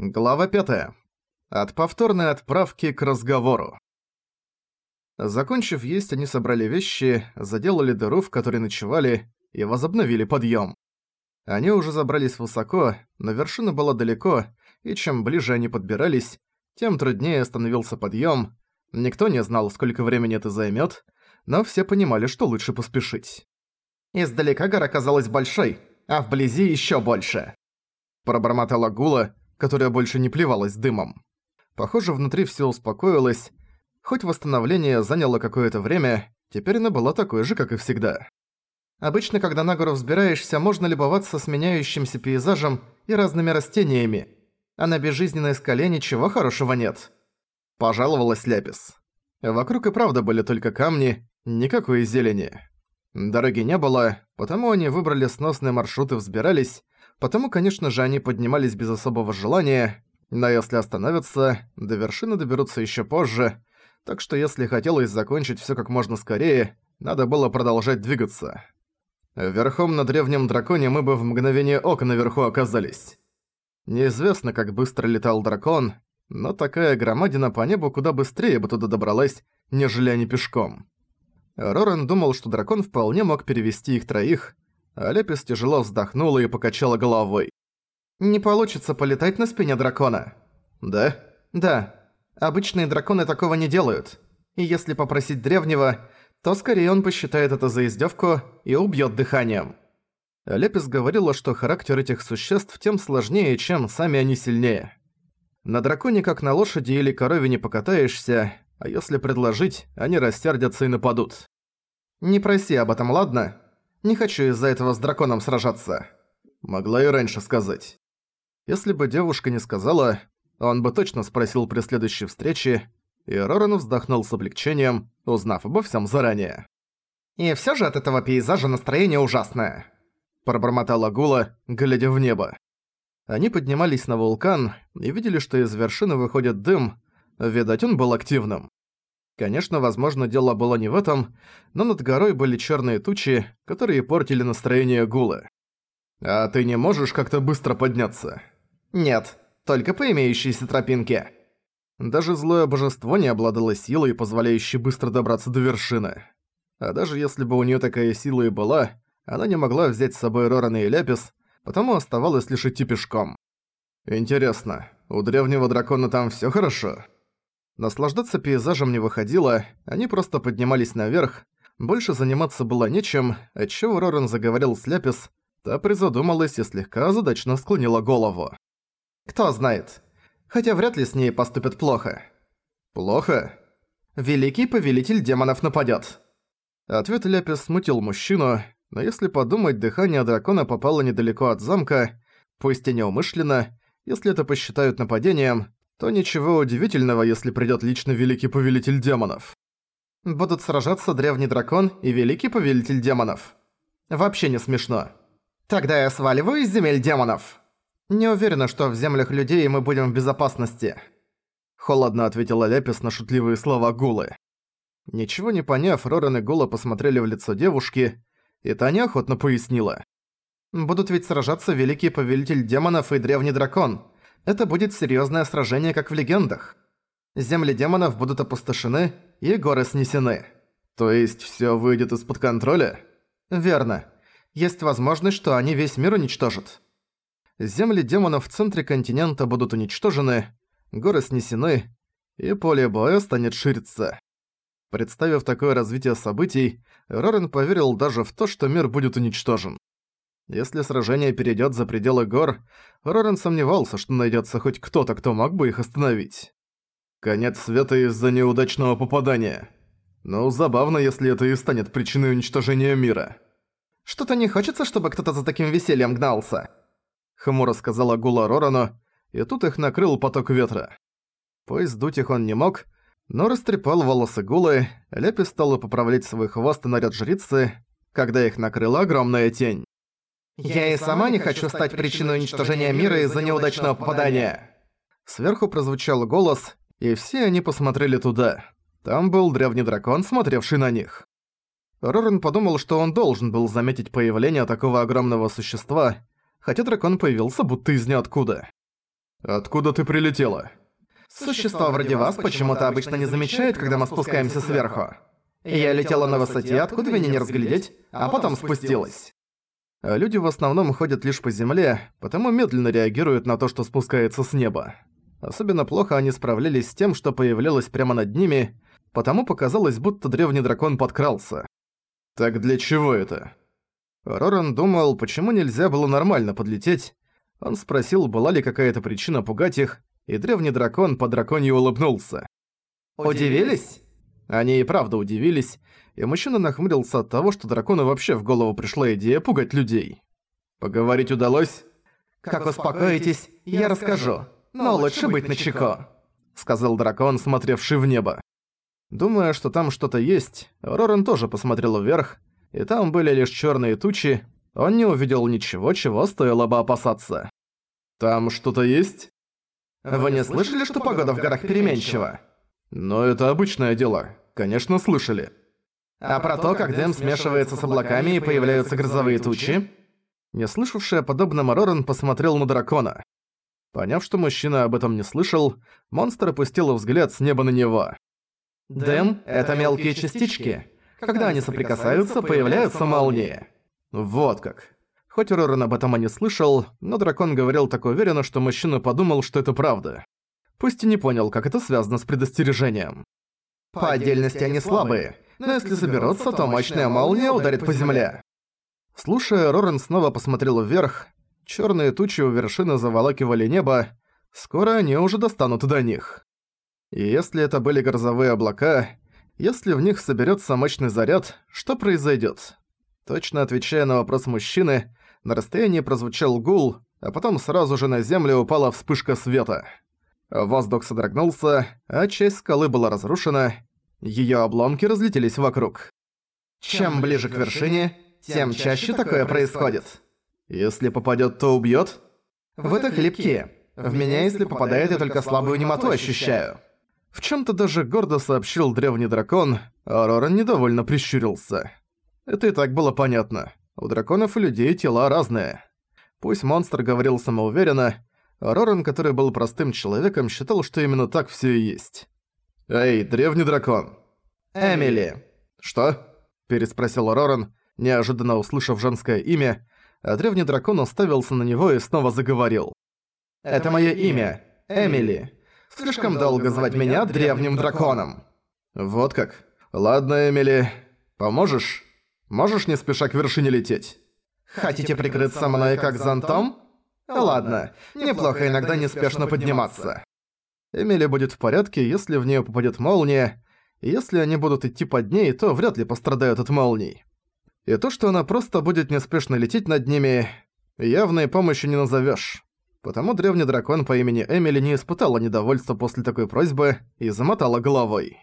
Глава 5. От повторной отправки к разговору. Закончив есть, они собрали вещи, заделали дыру, в которой ночевали, и возобновили подъем. Они уже забрались высоко, но вершина была далеко, и чем ближе они подбирались, тем труднее становился подъем. Никто не знал, сколько времени это займет, но все понимали, что лучше поспешить. Издалека гора казалась большой, а вблизи еще больше. Пробормотала Гула, которая больше не плевалась дымом. Похоже, внутри все успокоилось. Хоть восстановление заняло какое-то время, теперь она была такой же, как и всегда. Обычно, когда на гору взбираешься, можно любоваться сменяющимся пейзажем и разными растениями, а на безжизненной скале ничего хорошего нет. Пожаловалась Ляпис. Вокруг и правда были только камни, никакой зелени. Дороги не было, потому они выбрали сносные маршруты взбирались, Потому, конечно же, они поднимались без особого желания, но если остановятся, до вершины доберутся еще позже, так что если хотелось закончить все как можно скорее, надо было продолжать двигаться. Верхом на древнем драконе мы бы в мгновение ока наверху оказались. Неизвестно, как быстро летал дракон, но такая громадина по небу куда быстрее бы туда добралась, нежели они пешком. Рорен думал, что дракон вполне мог перевести их троих, Алепис тяжело вздохнула и покачала головой. «Не получится полетать на спине дракона». «Да?» «Да. Обычные драконы такого не делают. И если попросить древнего, то скорее он посчитает это за издевку и убьет дыханием». Лепис говорила, что характер этих существ тем сложнее, чем сами они сильнее. На драконе как на лошади или корове не покатаешься, а если предложить, они рассердятся и нападут. «Не проси об этом, ладно?» Не хочу из-за этого с драконом сражаться. Могла и раньше сказать. Если бы девушка не сказала, он бы точно спросил при следующей встрече, и Роран вздохнул с облегчением, узнав обо всем заранее. «И всё же от этого пейзажа настроение ужасное», – пробормотала Гула, глядя в небо. Они поднимались на вулкан и видели, что из вершины выходит дым, видать, он был активным. Конечно, возможно, дело было не в этом, но над горой были черные тучи, которые портили настроение Гулы. «А ты не можешь как-то быстро подняться?» «Нет, только по имеющейся тропинке». Даже злое божество не обладало силой, позволяющей быстро добраться до вершины. А даже если бы у нее такая сила и была, она не могла взять с собой Рорана и Ляпис, потому оставалось лишь идти пешком. «Интересно, у древнего дракона там все хорошо?» Наслаждаться пейзажем не выходило, они просто поднимались наверх. Больше заниматься было нечем, отчего Рорен заговорил с Ляпис, та призадумалась и слегка задачно склонила голову. «Кто знает. Хотя вряд ли с ней поступят плохо». «Плохо?» «Великий повелитель демонов нападёт». Ответ Ляпис смутил мужчину, но если подумать, дыхание дракона попало недалеко от замка, пусть и неумышленно, если это посчитают нападением, то ничего удивительного, если придёт лично Великий Повелитель Демонов. Будут сражаться Древний Дракон и Великий Повелитель Демонов. Вообще не смешно. Тогда я сваливаю из земель демонов. Не уверена, что в землях людей мы будем в безопасности. Холодно ответила Лепис на шутливые слова Гулы. Ничего не поняв, Рорен и Гула посмотрели в лицо девушки, и та неохотно пояснила. «Будут ведь сражаться Великий Повелитель Демонов и Древний Дракон. Это будет серьёзное сражение, как в легендах. Земли демонов будут опустошены, и горы снесены. То есть всё выйдет из-под контроля? Верно. Есть возможность, что они весь мир уничтожат. Земли демонов в центре континента будут уничтожены, горы снесены, и поле боя станет шириться. Представив такое развитие событий, Рорен поверил даже в то, что мир будет уничтожен. Если сражение перейдет за пределы гор, Рорен сомневался, что найдется хоть кто-то, кто мог бы их остановить. Конец света из-за неудачного попадания. Ну, забавно, если это и станет причиной уничтожения мира. «Что-то не хочется, чтобы кто-то за таким весельем гнался», — хмуро сказала Гула Рорану, и тут их накрыл поток ветра. Поезд их он не мог, но растрепал волосы Гулы, Лепи стала поправлять свой хвост и наряд жрицы, когда их накрыла огромная тень. Я и сама не хочу стать причиной уничтожения мира из-за неудачного попадания. Сверху прозвучал голос, и все они посмотрели туда. Там был древний дракон, смотревший на них. Рорен подумал, что он должен был заметить появление такого огромного существа, хотя дракон появился будто из ниоткуда. Откуда ты прилетела? Существа вроде вас почему-то обычно не замечают, когда мы спускаемся сверху. Я летела на высоте, откуда меня не разглядеть, а потом спустилась. А люди в основном ходят лишь по земле, потому медленно реагируют на то, что спускается с неба. Особенно плохо они справлялись с тем, что появлялось прямо над ними, потому показалось, будто древний дракон подкрался. Так для чего это? Роран думал, почему нельзя было нормально подлететь. Он спросил, была ли какая-то причина пугать их, и древний дракон по драконье улыбнулся. «Удивились?» Они и правда удивились, и мужчина нахмурился от того, что дракону вообще в голову пришла идея пугать людей. «Поговорить удалось?» «Как успокоитесь, я расскажу, но лучше быть начеку», — сказал дракон, смотревший в небо. Думая, что там что-то есть, Рорен тоже посмотрел вверх, и там были лишь черные тучи, он не увидел ничего, чего стоило бы опасаться. «Там что-то есть?» «Вы не слышали, что погода в горах переменчива?» «Но это обычное дело. Конечно, слышали». «А про то, как дым смешивается с облаками и появляются грозовые тучи?» Не слышавший о подобном Рорен посмотрел на дракона. Поняв, что мужчина об этом не слышал, монстр опустил взгляд с неба на него. «Дым — это мелкие частички. Когда они соприкасаются, появляются молнии». Вот как. Хоть Рорен об этом и не слышал, но дракон говорил так уверенно, что мужчина подумал, что это правда. Пусть и не понял, как это связано с предостережением. По отдельности они слабые, но если соберутся, то мощная молния ударит по земле. Слушая, Рорен снова посмотрел вверх. Черные тучи у вершины заволакивали небо. Скоро они уже достанут до них. И если это были грозовые облака, если в них соберется мощный заряд, что произойдет? Точно отвечая на вопрос мужчины, на расстоянии прозвучал гул, а потом сразу же на землю упала вспышка света. Воздух содрогнулся, а часть скалы была разрушена, ее обломки разлетелись вокруг. Чем ближе к вершине, тем чаще такое происходит. Если попадет, то убьет? Вы-то хлипкие. В меня, если попадает, я только слабую немоту ощущаю. В чем-то даже гордо сообщил древний дракон, а Роран недовольно прищурился. Это и так было понятно. У драконов и людей тела разные. Пусть монстр говорил самоуверенно, а Роран, который был простым человеком, считал, что именно так все и есть. «Эй, древний дракон!» «Эмили!» «Что?» – переспросил Роран, неожиданно услышав женское имя, а древний дракон уставился на него и снова заговорил. «Это мое имя, Эмили. Слишком долго звать меня древним драконом». «Вот как. Ладно, Эмили. Поможешь? Можешь не спеша к вершине лететь?» «Хотите прикрыться мной как зонтом?» «Ладно, неплохо иногда неспешно подниматься». Эмили будет в порядке, если в нее попадет молния, и если они будут идти под ней, то вряд ли пострадают от молний. И то, что она просто будет неспешно лететь над ними, явной помощью не назовешь. Потому древний дракон по имени Эмили не испытала недовольства после такой просьбы и замотала головой.